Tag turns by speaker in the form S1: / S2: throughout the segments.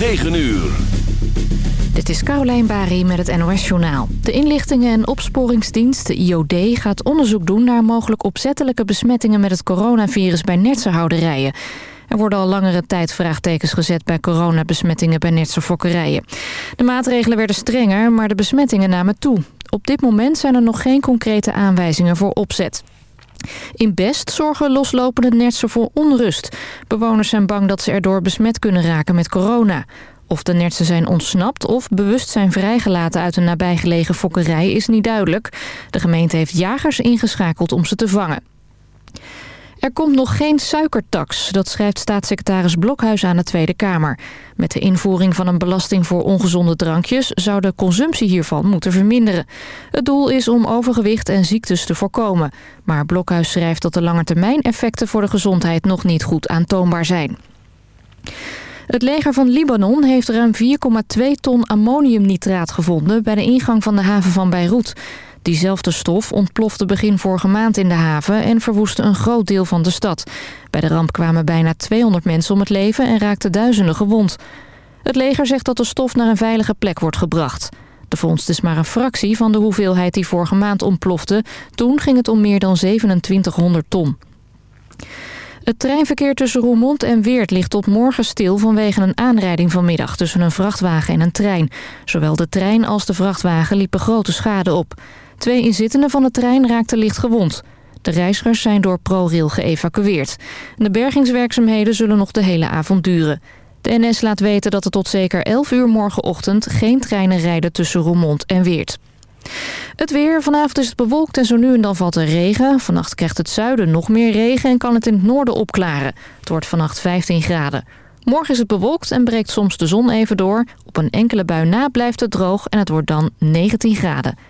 S1: 9 uur.
S2: Dit is Caroline Bari met het NOS Journaal. De inlichtingen- en opsporingsdienst, de IOD, gaat onderzoek doen... naar mogelijk opzettelijke besmettingen met het coronavirus bij nertsenhouderijen. Er worden al langere tijd vraagtekens gezet bij coronabesmettingen bij netse fokkerijen. De maatregelen werden strenger, maar de besmettingen namen toe. Op dit moment zijn er nog geen concrete aanwijzingen voor opzet. In Best zorgen loslopende nertsen voor onrust. Bewoners zijn bang dat ze erdoor besmet kunnen raken met corona. Of de nertsen zijn ontsnapt of bewust zijn vrijgelaten uit een nabijgelegen fokkerij is niet duidelijk. De gemeente heeft jagers ingeschakeld om ze te vangen. Er komt nog geen suikertax, dat schrijft staatssecretaris Blokhuis aan de Tweede Kamer. Met de invoering van een belasting voor ongezonde drankjes... zou de consumptie hiervan moeten verminderen. Het doel is om overgewicht en ziektes te voorkomen. Maar Blokhuis schrijft dat de langetermijneffecten voor de gezondheid nog niet goed aantoonbaar zijn. Het leger van Libanon heeft ruim 4,2 ton ammoniumnitraat gevonden... bij de ingang van de haven van Beirut... Diezelfde stof ontplofte begin vorige maand in de haven en verwoestte een groot deel van de stad. Bij de ramp kwamen bijna 200 mensen om het leven en raakten duizenden gewond. Het leger zegt dat de stof naar een veilige plek wordt gebracht. De vondst is maar een fractie van de hoeveelheid die vorige maand ontplofte. Toen ging het om meer dan 2700 ton. Het treinverkeer tussen Roermond en Weert ligt tot morgen stil vanwege een aanrijding vanmiddag tussen een vrachtwagen en een trein. Zowel de trein als de vrachtwagen liepen grote schade op. Twee inzittenden van de trein raakten licht gewond. De reizigers zijn door ProRail geëvacueerd. De bergingswerkzaamheden zullen nog de hele avond duren. De NS laat weten dat er tot zeker 11 uur morgenochtend geen treinen rijden tussen Roermond en Weert. Het weer. Vanavond is het bewolkt en zo nu en dan valt er regen. Vannacht krijgt het zuiden nog meer regen en kan het in het noorden opklaren. Het wordt vannacht 15 graden. Morgen is het bewolkt en breekt soms de zon even door. Op een enkele bui na blijft het droog en het wordt dan 19 graden.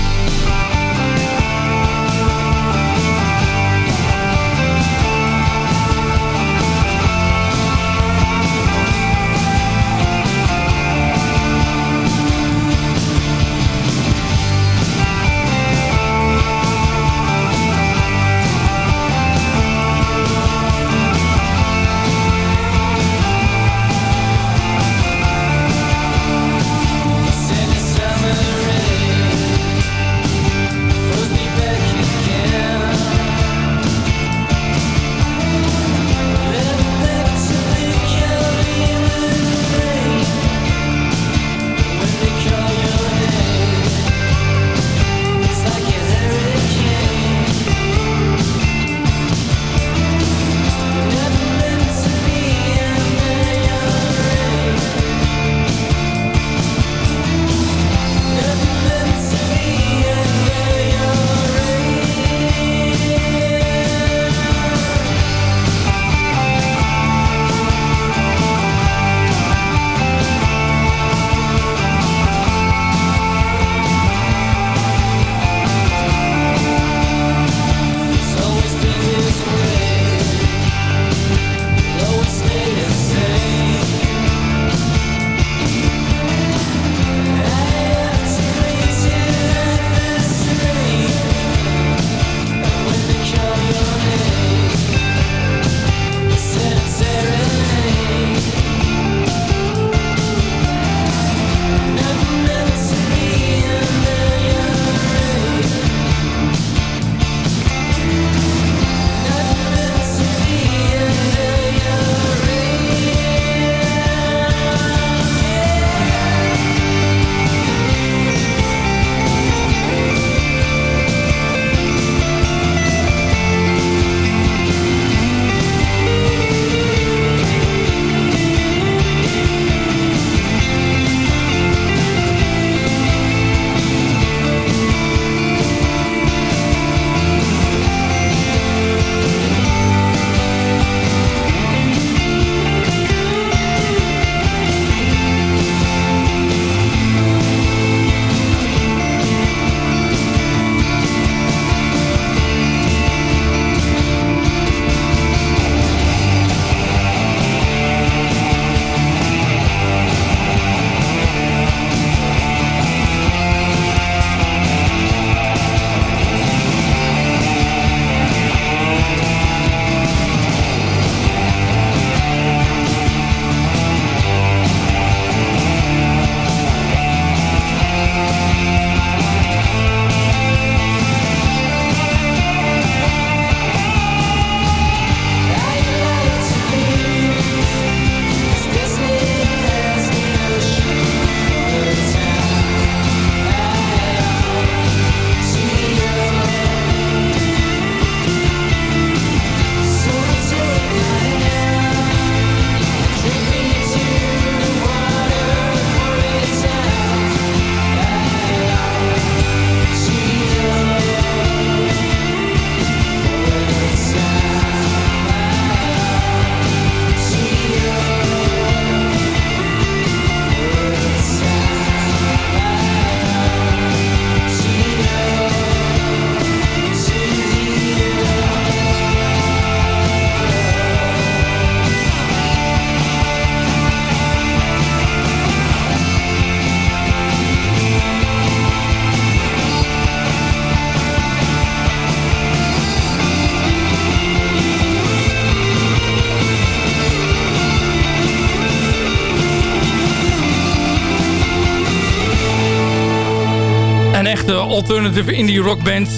S3: Alternative indie rockband.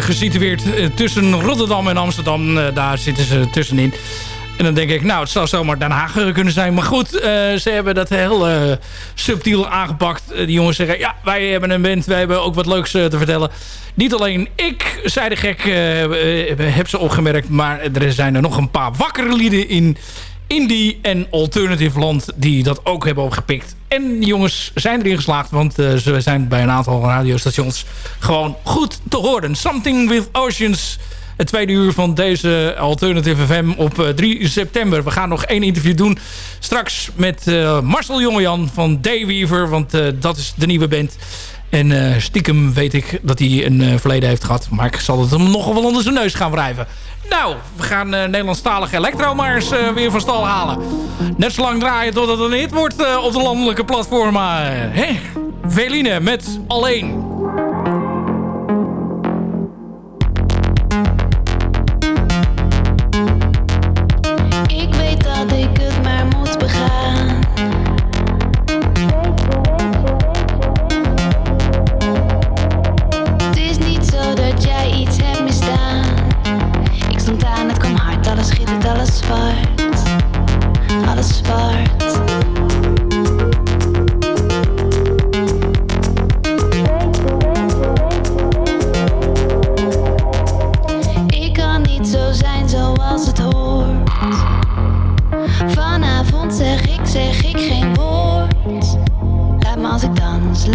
S3: gesitueerd tussen Rotterdam en Amsterdam. daar zitten ze tussenin. En dan denk ik, nou, het zou zomaar Den Haag kunnen zijn. Maar goed, ze hebben dat heel subtiel aangepakt. die jongens zeggen, ja, wij hebben een band. Wij hebben ook wat leuks te vertellen. Niet alleen ik, zei de gek, heb ze opgemerkt. Maar er zijn er nog een paar wakkere lieden in indie en alternative land die dat ook hebben opgepikt. En jongens zijn erin geslaagd, want uh, ze zijn bij een aantal radiostations gewoon goed te horen. Something with Oceans, het tweede uur van deze Alternative FM op 3 eh, september. We gaan nog één interview doen straks met uh, Marcel Jongejan van Dayweaver, want dat is de nieuwe band. En stiekem weet ik dat hij een verleden heeft gehad. Maar ik zal het hem nog wel onder zijn neus gaan wrijven. Nou, we gaan uh, Nederlandstalige elektro maar weer van stal halen. Net zo lang draaien totdat het een hit wordt op de landelijke platformen. Hè? Veline met Alleen.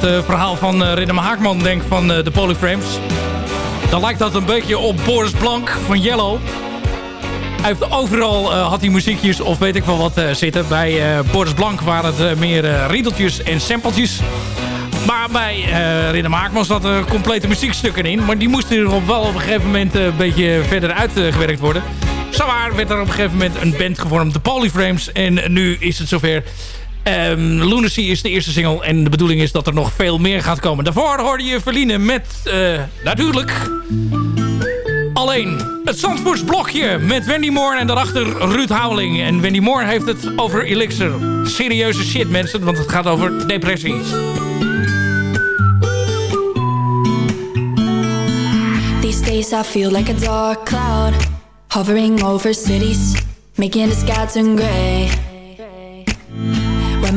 S3: Het verhaal van uh, Ridderma Haakman denk van de Polyframes... dan lijkt dat een beetje op Boris Blank van Yellow. Hij heeft overal had hij muziekjes of weet ik wel wat zitten. Bij Boris Blank waren het meer riedeltjes en sampletjes. Maar bij uh, Maakman zat er complete muziekstukken in. Maar die moesten er wel op een gegeven moment een beetje verder uitgewerkt worden. Zowaar werd er op een gegeven moment een band gevormd, de Polyframes. En nu is het zover. Um, Lunacy is de eerste single en de bedoeling is dat er nog veel meer gaat komen. Daarvoor hoorde je Verline met, uh, natuurlijk, alleen het Zandvoorts blokje met Wendy Moore en daarachter Ruud Houweling. En Wendy Moore heeft het over Elixir. Serieuze shit mensen, want het gaat over depressies.
S4: These days I feel like a dark cloud Hovering over cities Making the sky turn When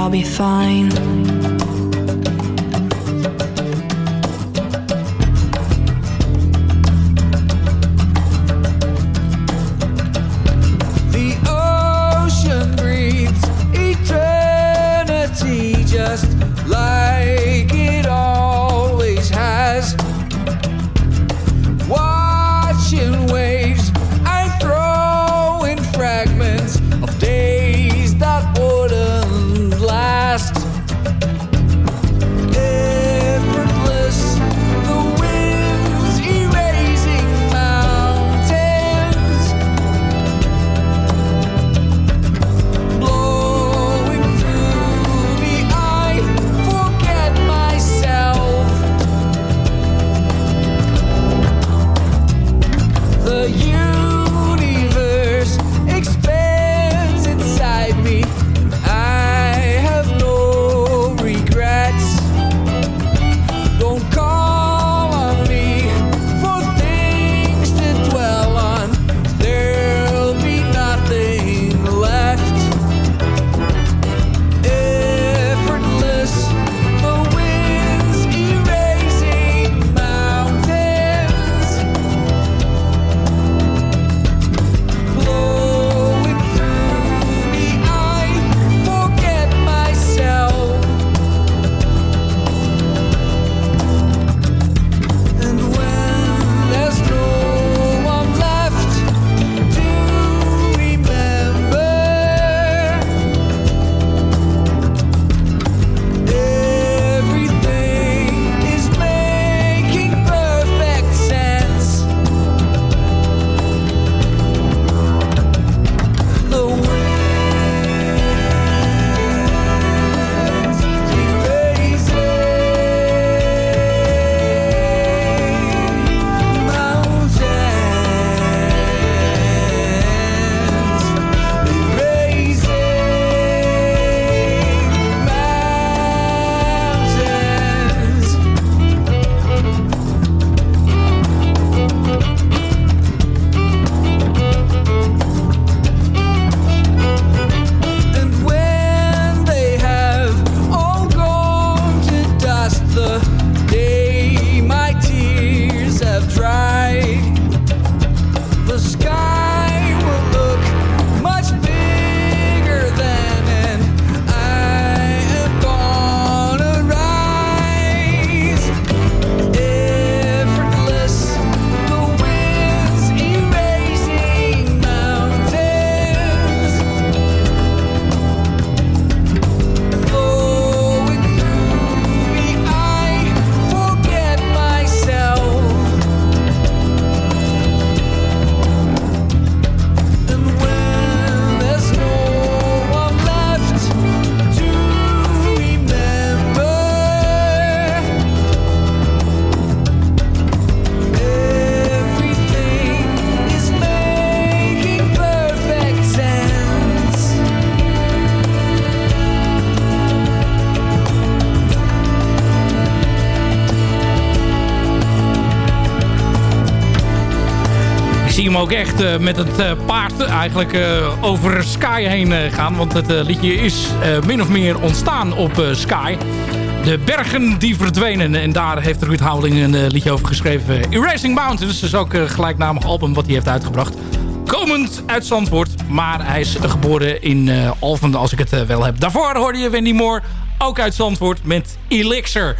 S4: I'll be fine.
S3: Ook echt met het paard eigenlijk over Sky heen gaan. Want het liedje is min of meer ontstaan op Sky. De bergen die verdwenen. En daar heeft Ruud Houweling een liedje over geschreven. Erasing Mountains. is ook een gelijknamig album wat hij heeft uitgebracht. Komend uit Zandvoort. Maar hij is geboren in Alphen als ik het wel heb. Daarvoor hoorde je Wendy Moore. Ook uit Zandvoort met Elixir.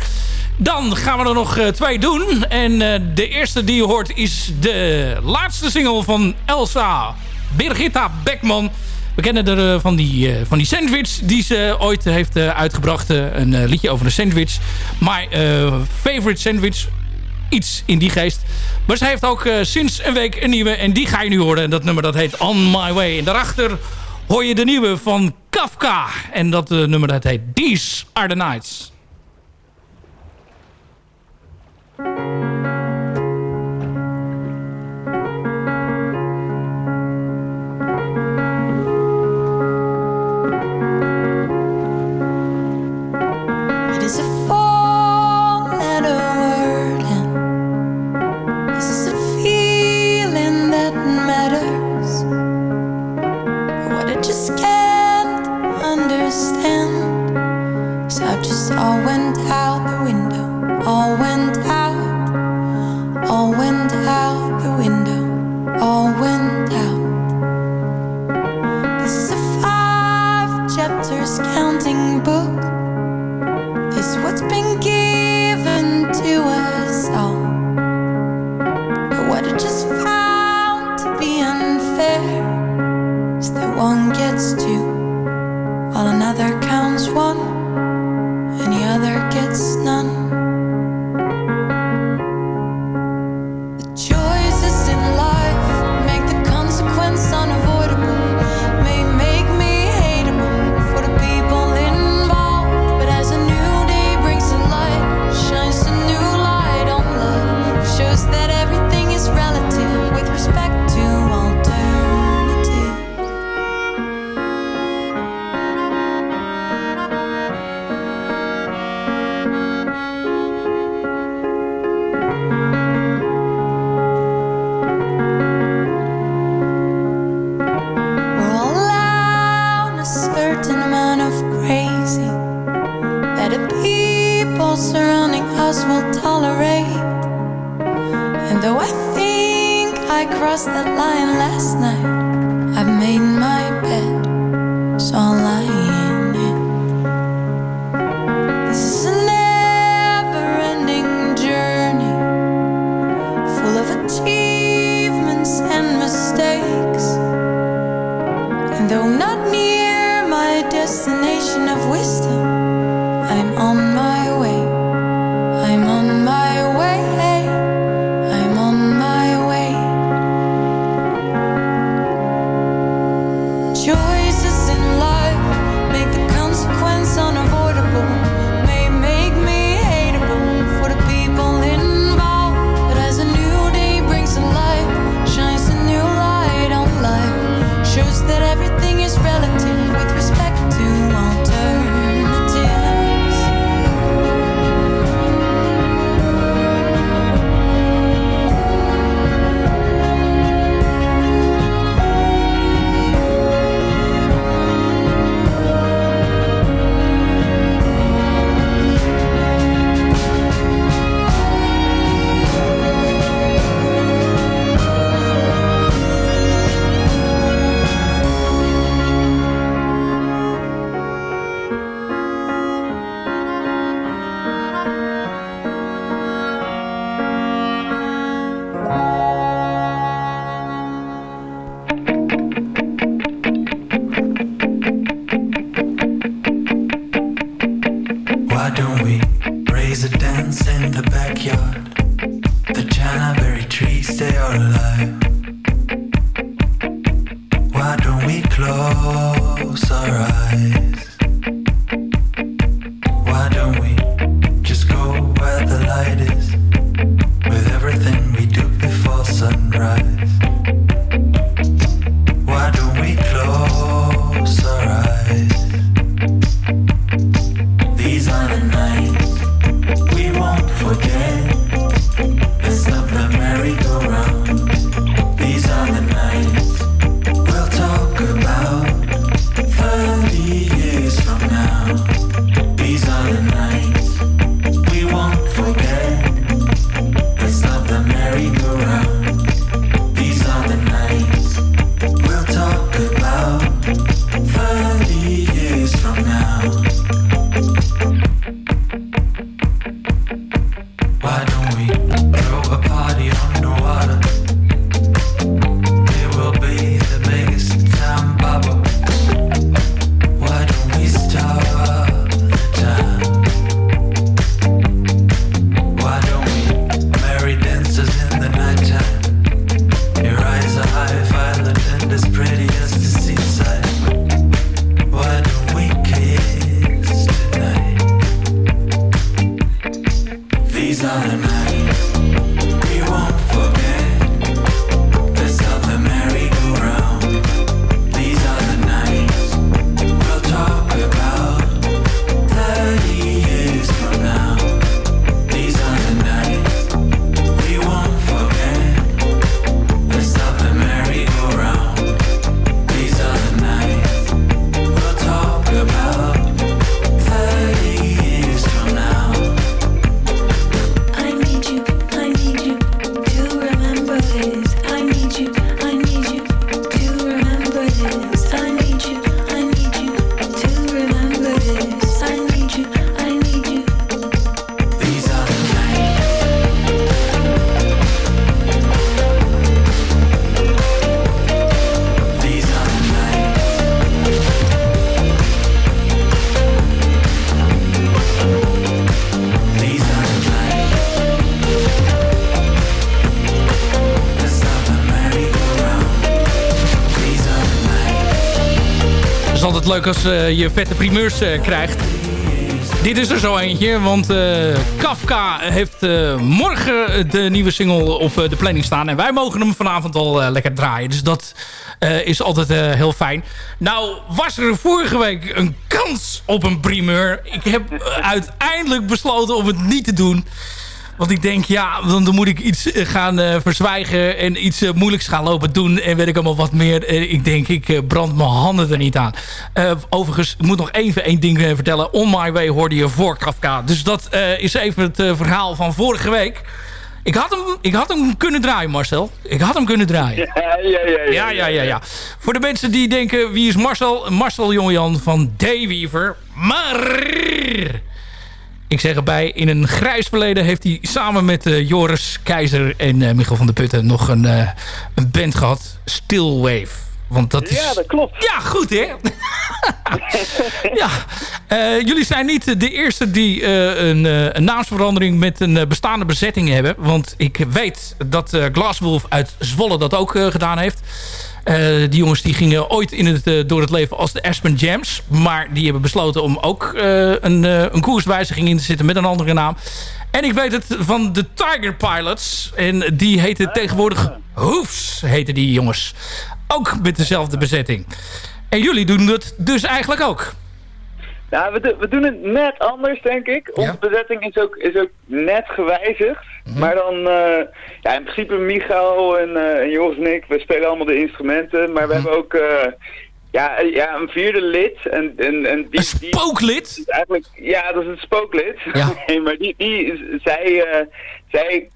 S3: Dan gaan we er nog uh, twee doen. En uh, de eerste die je hoort is de laatste single van Elsa Birgitta Beckman. We kennen er uh, van, die, van die sandwich die ze ooit heeft uitgebracht. een liedje over een sandwich. My favorite sandwich. Iets in die geest. Maar ze heeft ook sinds een week een nieuwe. En die ga je nu horen. En dat nummer dat heet On My Way. En daarachter hoor je de nieuwe van Kafka. En dat nummer dat heet These Are The Nights.
S5: These are
S3: als je vette primeurs krijgt. Dit is er zo eentje, want Kafka heeft morgen de nieuwe single op de planning staan. En wij mogen hem vanavond al lekker draaien. Dus dat is altijd heel fijn. Nou was er vorige week een kans op een primeur. Ik heb uiteindelijk besloten om het niet te doen. Want ik denk, ja, dan, dan moet ik iets eh, gaan uh, verzwijgen... en iets uh, moeilijks gaan lopen doen en weet ik allemaal wat meer. ik denk, ik brand mijn handen er niet aan. overigens, ik moet nog even één ding vertellen. On My Way hoorde je voor Kafka. Dus dat is even het verhaal van vorige week... Ik had, hem, ik had hem kunnen draaien, Marcel. Ik had hem kunnen draaien.
S6: Ja, ja, ja.
S3: Ja, ja, ja. ja, Voor de mensen die denken, wie is Marcel? Marcel Jongejan van Dayweaver. Maar ik zeg erbij, in een grijs verleden heeft hij samen met uh, Joris Keizer en uh, Michel van der Putten nog een, uh, een band gehad. Stillwave. Want dat is...
S6: Ja, dat klopt.
S3: Ja, goed hè? ja. jullie zijn niet de eerste die een, een, naamsverandering met een bestaande bezetting hebben. Want ik weet dat Glasswolf uit Zwolle dat ook gedaan heeft. Uh, die jongens die gingen ooit in het, uh, door het leven als de Aspen Jams. Maar die hebben besloten om ook uh, een, een koerswijziging in te zitten met een andere naam. En ik weet het van de Tiger Pilots. En die heten tegenwoordig Hoofs, heten die jongens. Ook met dezelfde bezetting. En jullie doen dat dus eigenlijk ook.
S6: Nou, we, we doen het net anders, denk ik. Onze bezetting is ook, is ook net gewijzigd. Mhm. Maar dan, uh, ja, in principe Michael en, uh, en Joris en ik, we spelen allemaal de instrumenten. Maar we mhm. hebben ook, uh, ja, ja, een vierde lid. En, en, en
S3: die, een spooklid?
S6: Die, eigenlijk, ja, dat is een spooklid. Ja. nee, maar die, die, zij, zij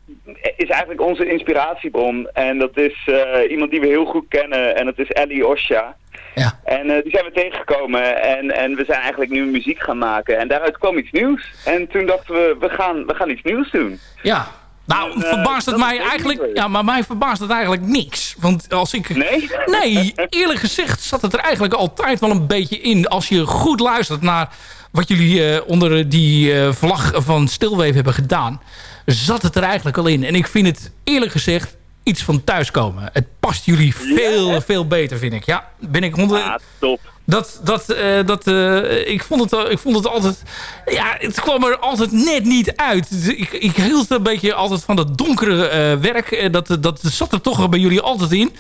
S6: is eigenlijk onze inspiratiebron. En dat is iemand die we heel goed kennen. En dat is Ellie Osha. Ja. En uh, die zijn we tegengekomen en, en we zijn eigenlijk nu muziek gaan maken. En daaruit kwam iets nieuws. En toen dachten we, we gaan, we gaan iets nieuws doen.
S3: Ja, nou, en, uh, verbaast het mij eigenlijk... Ja, maar mij verbaast het eigenlijk niks. Want als ik...
S6: Nee?
S3: Nee, eerlijk gezegd zat het er eigenlijk altijd wel een beetje in. Als je goed luistert naar wat jullie uh, onder die uh, vlag van Stilweef hebben gedaan... zat het er eigenlijk al in. En ik vind het eerlijk gezegd iets van thuiskomen. Het past jullie veel, veel beter, vind ik. Ja, ben ik honderd...
S6: Ja, top.
S3: Dat, dat, uh, dat, uh, ik, vond het, ik vond het altijd... Ja, het kwam er altijd net niet uit. Ik, ik hield een beetje altijd van dat donkere uh, werk. Dat, dat zat er toch bij jullie altijd in.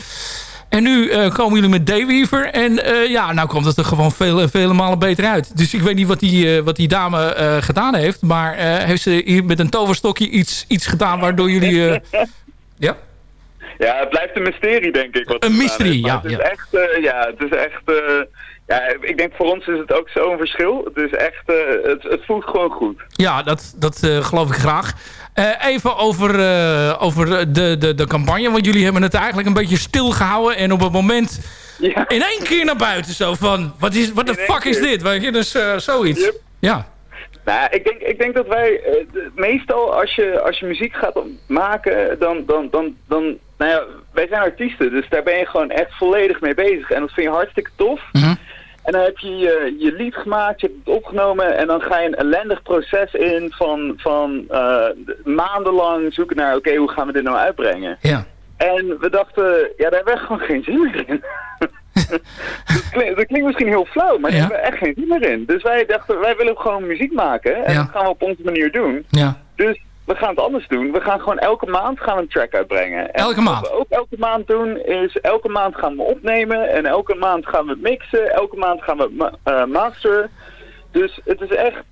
S3: En nu komen jullie met Dayweaver. En ja, nou komt het er gewoon vele, vele malen beter uit. Dus ik weet niet wat die, wat die dame gedaan heeft. Maar heeft ze hier met een toverstokje iets, iets gedaan waardoor jullie... ja?
S6: Ja, het blijft een mysterie, denk ik. Wat
S3: een mysterie, ja.
S6: Het is echt, uh, ja, het is echt... Uh, ja, ik denk voor ons is het ook zo'n verschil. Het is echt, uh, het, het voelt gewoon goed.
S3: Ja, dat, dat geloof ik graag. even over, over de, de, de campagne, want jullie hebben het eigenlijk een beetje stilgehouden. En op het moment ja. in één keer naar buiten zo van, wat is, wat de fuck is dit? Weet je, dus zoiets. Yep. Ja.
S6: Nou, ik denk, ik denk dat wij meestal als je, als je muziek gaat maken, dan, dan, dan, dan nou ja, wij zijn artiesten, dus daar ben je gewoon echt volledig mee bezig. En dat vind je hartstikke tof. Mhm. En dan heb je, je je lied gemaakt, je hebt het opgenomen en dan ga je een ellendig proces in van, van uh, maandenlang zoeken naar, oké, hoe gaan we dit nou uitbrengen?
S3: Ja.
S6: En we dachten, ja, daar hebben we gewoon geen zin meer in. dat, klinkt, dat, klinkt, misschien heel flauw, maar daar hebben we echt geen zin meer in. Dus wij dachten, wij willen gewoon muziek maken en dat gaan we op onze manier doen.
S3: Ja.
S6: Dus we gaan het anders doen. We gaan gewoon elke maand gaan een track uitbrengen.
S3: elke maand?
S6: Wat we ook elke maand doen is elke maand gaan we opnemen en elke maand gaan we mixen. Elke maand gaan we ma uh, masteren. Dus het is echt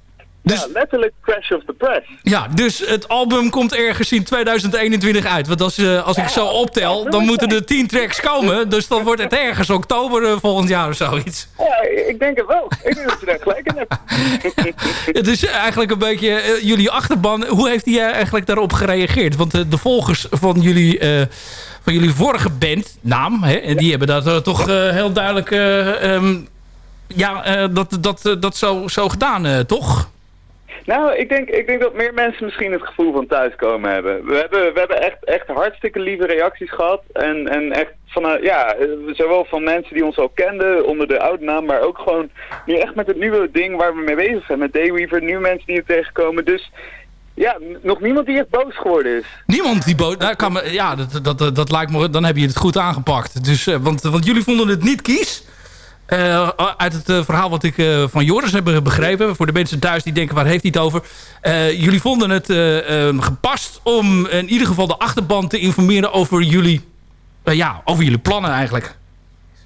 S6: dus, ja, letterlijk Crash of the Press.
S3: Ja, dus het album komt ergens in 2021 uit. Want als, uh, als ik zo optel, dan moeten er 10 tracks komen. Dus dan wordt het ergens oktober uh, volgend jaar of zoiets.
S6: Ja, ik denk het wel. Ik denk dat je daar gelijk in hebt.
S3: het is eigenlijk een beetje uh, jullie achterban. Hoe heeft hij eigenlijk daarop gereageerd? Want de volgers van jullie, van jullie vorige band, naam, hè, die hebben dat toch heel duidelijk... Um, ja, dat, dat, dat zo, zo gedaan, toch?
S6: Nou, ik denk, ik denk dat meer mensen misschien het gevoel van thuiskomen hebben. We hebben, we hebben echt, echt hartstikke lieve reacties gehad. En, en echt van, ja, zowel van mensen die ons al kenden onder de oude naam, maar ook gewoon nu echt met het nieuwe ding waar we mee bezig zijn. Met Dayweaver, nieuwe mensen die er tegenkomen. Dus ja, nog niemand die echt boos geworden is.
S3: Niemand die boos... Nou, kan me, ja, dat, dat, dat, lijkt me... Dan heb je het goed aangepakt. Dus, uh, want, want jullie vonden het niet kies. Uh, uit het uh, verhaal wat ik uh, van Joris heb begrepen... voor de mensen thuis die denken waar heeft hij het over... jullie vonden het gepast om in ieder geval de achterban te informeren... over jullie, ja, over jullie plannen eigenlijk.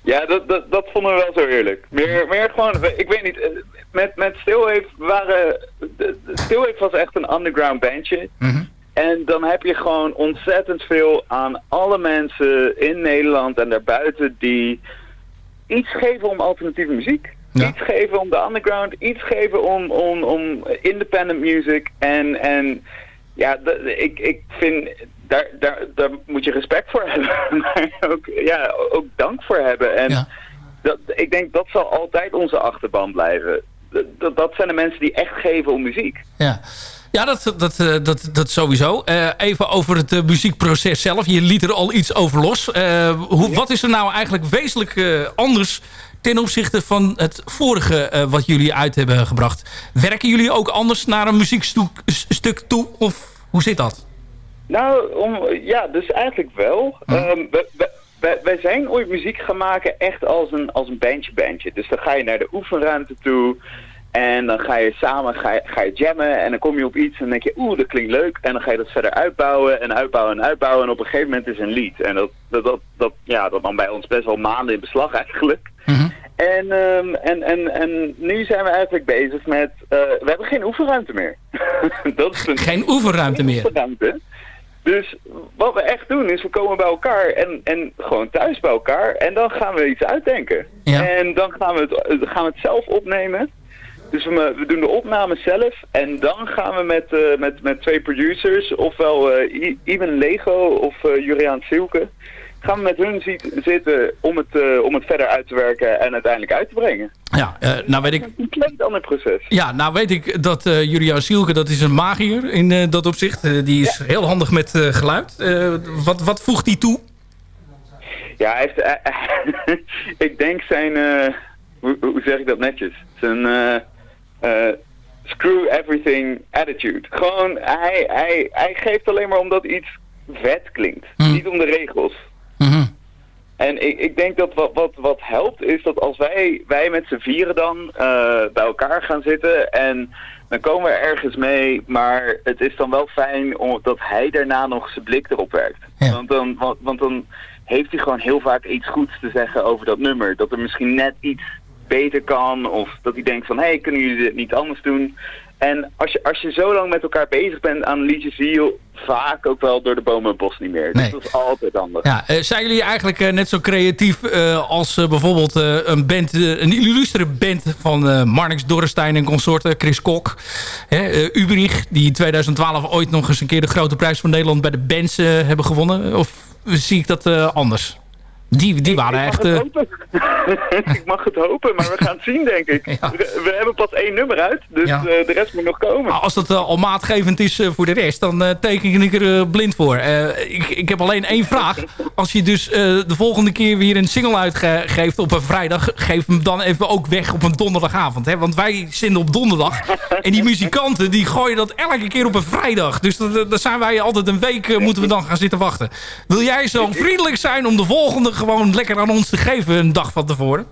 S6: Ja, dat, dat, dat vonden we wel zo eerlijk. Meer, meer gewoon, ik weet niet, met, met Stillwave waren... Stillwave was echt een underground bandje... -hmm. En dan heb je gewoon ontzettend veel aan alle mensen in Nederland en daarbuiten die iets geven om alternatieve muziek. Iets geven om de underground, iets geven om, om, om independent music. En, en ja, ik, ik vind, daar, daar, daar moet je respect voor hebben. maar ook, ja, ook dank voor hebben. En dat, ik denk dat zal altijd onze achterban blijven. Dat, dat zijn de mensen die echt geven om muziek.
S3: Ja. Ja, dat, dat, eh, dat, dat sowieso. Uh, even over het uh, muziekproces zelf. Je liet er al iets over los. hoe, wat is er nou eigenlijk wezenlijk anders ten opzichte van het vorige wat jullie uit hebben gebracht? Werken jullie ook anders naar een muziekstuk toe? Of hoe zit dat?
S6: Nou, om, ja, dus eigenlijk wel. Hm. Um, wij, zijn ooit muziek gaan maken echt als een, als een bandje bandje. Dus dan ga je naar de oefenruimte toe... En dan ga je samen ga je, ga je jammen en dan kom je op iets en dan denk je, oeh, dat klinkt leuk. En dan ga je dat verder uitbouwen en uitbouwen en uitbouwen. En op een gegeven moment is een lied. En dat, dat, dat, dat ja, dat nam bij ons best wel maanden in beslag eigenlijk. Mhm. En, um, en, en, en nu zijn we eigenlijk bezig met, uh, we hebben geen oefenruimte meer.
S3: dat is een, geen oefenruimte meer? Oefenruimte.
S6: Dus wat we echt doen is we komen bij elkaar en, en gewoon thuis bij elkaar. En dan gaan we iets uitdenken. Ja. En dan gaan we, het, gaan we het zelf opnemen. Dus we, we, doen de opname zelf en dan gaan we met, uh, met, met twee producers, ofwel uh, Ivan Lego of uh, Juriaan Silke, gaan we met hun zitten om het, uh, om het verder uit te werken en uiteindelijk uit te brengen.
S3: Ja, uh, nou weet ik...
S6: Een compleet ander proces.
S3: Ja, nou weet ik dat uh, Juriaan Sielke, dat is een magier in dat opzicht. die is ja. heel handig met geluid. wat, wat voegt hij toe?
S6: Ja, hij heeft... ik denk zijn... Hoe, hoe, zeg ik dat netjes? Zijn uh, screw everything attitude. Gewoon, hij, hij, hij geeft alleen maar omdat iets vet klinkt. Mm. Niet om de regels. Mm -hmm. En ik, ik denk dat wat, wat, wat helpt is dat als wij, wij met z'n vieren dan uh, bij elkaar gaan zitten en dan komen we ergens mee, maar het is dan wel fijn om, dat hij daarna nog zijn blik erop werkt. Ja. Want, dan, want, want dan heeft hij gewoon heel vaak iets goeds te zeggen over dat nummer. Dat er misschien net iets beter kan. Of dat hij denkt van, hé, hey, kunnen jullie dit niet anders doen? En als je, als je zo lang met elkaar bezig bent aan liedjes, zie je vaak ook wel door de bomen het bos niet meer. Dus dat is altijd anders.
S3: Ja, uh, zijn jullie eigenlijk uh, net zo creatief uh, als bijvoorbeeld een band, een illustere band van Marnix Dorrestein en consorten, Chris Kok, Ubrich, die in 2012 ooit nog eens een keer de grote prijs van Nederland bij de bands hebben gewonnen? Of zie ik dat anders? Die, die waren
S6: ik
S3: echt...
S6: Uh... ik mag het hopen, maar we gaan het zien, denk ik. Ja. We, we, hebben pas één nummer uit, dus ja. uh, de rest moet nog komen.
S3: als dat uh, al maatgevend is voor de rest, dan teken ik er blind voor. ik, ik heb alleen één vraag. Als je dus de volgende keer weer een single uitgeeft op een vrijdag... geef hem dan even ook weg op een donderdagavond. Hè? Want wij zitten op donderdag. en die muzikanten die gooien dat elke keer op een vrijdag. Dus dan zijn wij altijd een week moeten we dan gaan zitten wachten. Wil jij zo vriendelijk zijn om de volgende gewoon lekker aan ons te geven een dag van tevoren?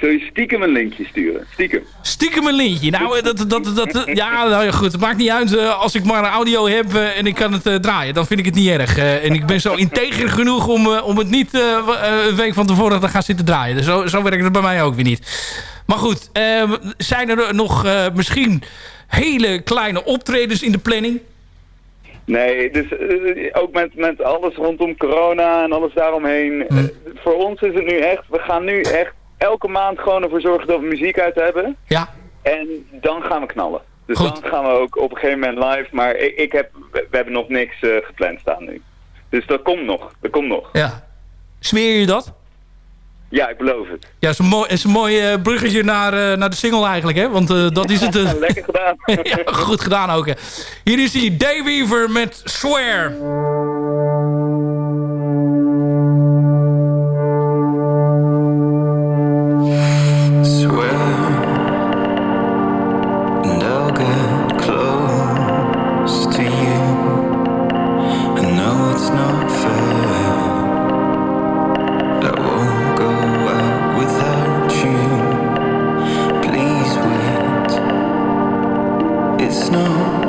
S6: Zal je stiekem een linkje sturen. Stiekem.
S3: Stiekem een linkje. Nou, dat, dat, dat, ja, nou goed. Het maakt niet uit uh, als ik maar een audio heb uh, en ik kan het draaien. Dan vind ik het niet erg. en ik ben zo integer genoeg om, om het niet een week van tevoren te gaan zitten draaien. Zo, zo werkt het bij mij ook weer niet. Maar goed, zijn er nog misschien hele kleine optredens in de planning?
S6: Nee, dus uh, ook met, met alles rondom corona en alles daaromheen. Uh, voor ons is het nu echt, we gaan nu echt elke maand gewoon ervoor zorgen dat we muziek uit hebben.
S3: Ja.
S6: En dan gaan we knallen. Dus Goed. dan gaan we ook op een gegeven moment live. Maar ik, ik heb, we, we hebben nog niks uh, gepland staan nu. Dus dat komt nog, dat komt nog.
S3: Ja. Smeer je dat?
S6: Ja, ik beloof het.
S3: Ja, is een mooi, is een mooi uh, bruggetje naar, uh, naar de single eigenlijk, hè? Want uh, dat is het...
S6: Lekker gedaan.
S3: ja, goed gedaan ook. Hè. Hier is hij, Dayweaver met Swear.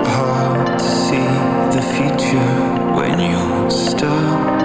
S3: hard to see the future when you're stuck.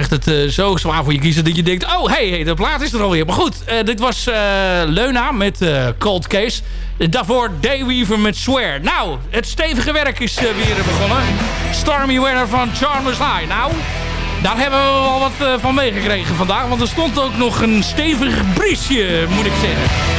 S3: Het uh, zo zwaar voor je kiezen dat je denkt... oh, hey, hey de plaat is er alweer. Maar goed, uh, dit was uh, Leuna met Cold Case. daarvoor Dayweaver met Swear. Nou, het stevige werk is weer begonnen. Stormy Weather van Charmless High. Nou, daar hebben we wel wat van meegekregen vandaag. Want er stond ook nog een stevig briesje, moet ik zeggen.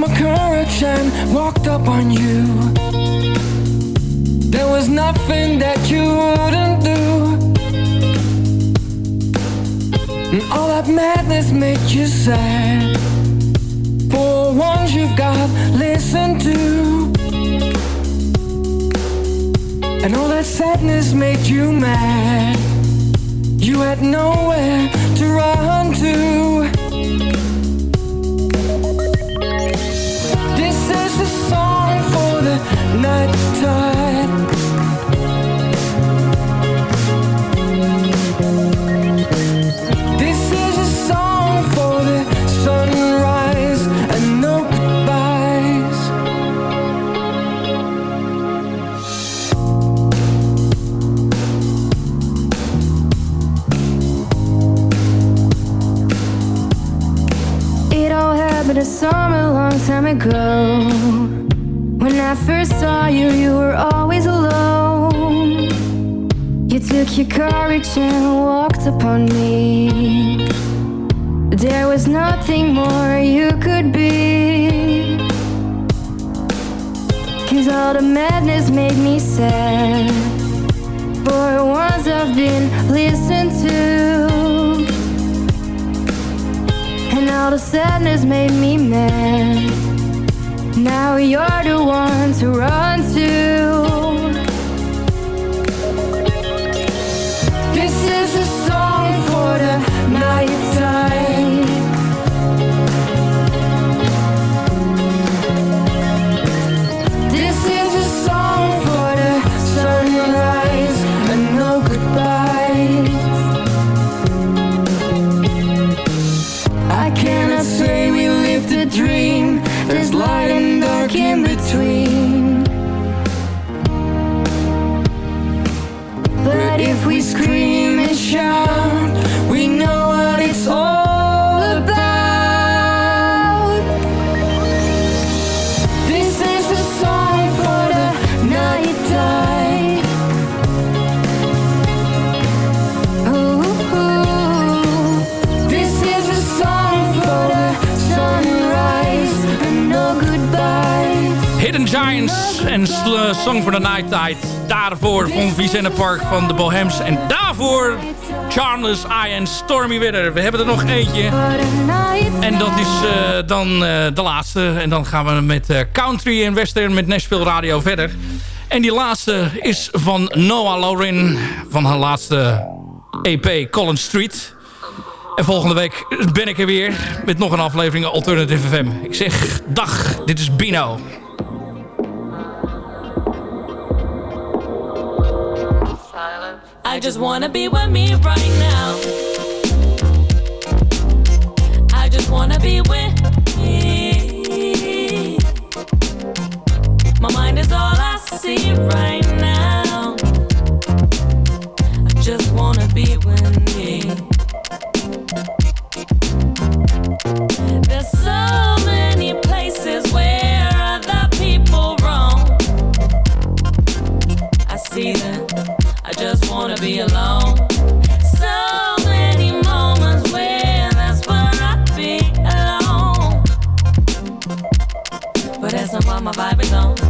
S7: My courage and walked up on you. There was nothing that you wouldn't do. And all that madness made you sad. For once you've got listened to. And all that sadness made you mad. You had nowhere to run to. Summer a song for the sunrise and no goodbyes.
S5: It all happened a summer long time ago. I first saw you, you were always alone. You took your courage and walked upon me. There was nothing more you could be. Cause all the madness made me sad. For once I've been listened to. And all the sadness made me mad. Now you're the one to run to.
S7: This is a song for the night time. Song for the Night Tide.
S3: Daarvoor van Vicente Park van de Bohems. En daarvoor Charles I en Stormy Weather. We hebben er nog eentje. En dat is eh, dan eh, de laatste. En dan gaan we met eh, country en western met Nashville Radio verder. En die laatste is van Noah Lauren. Van haar laatste EP Collins Street. En volgende week ben ik er weer met nog een aflevering Alternative FM. Ik zeg dag, dit is Bino.
S4: I just wanna be with me right now. I just wanna be with my vibe is on.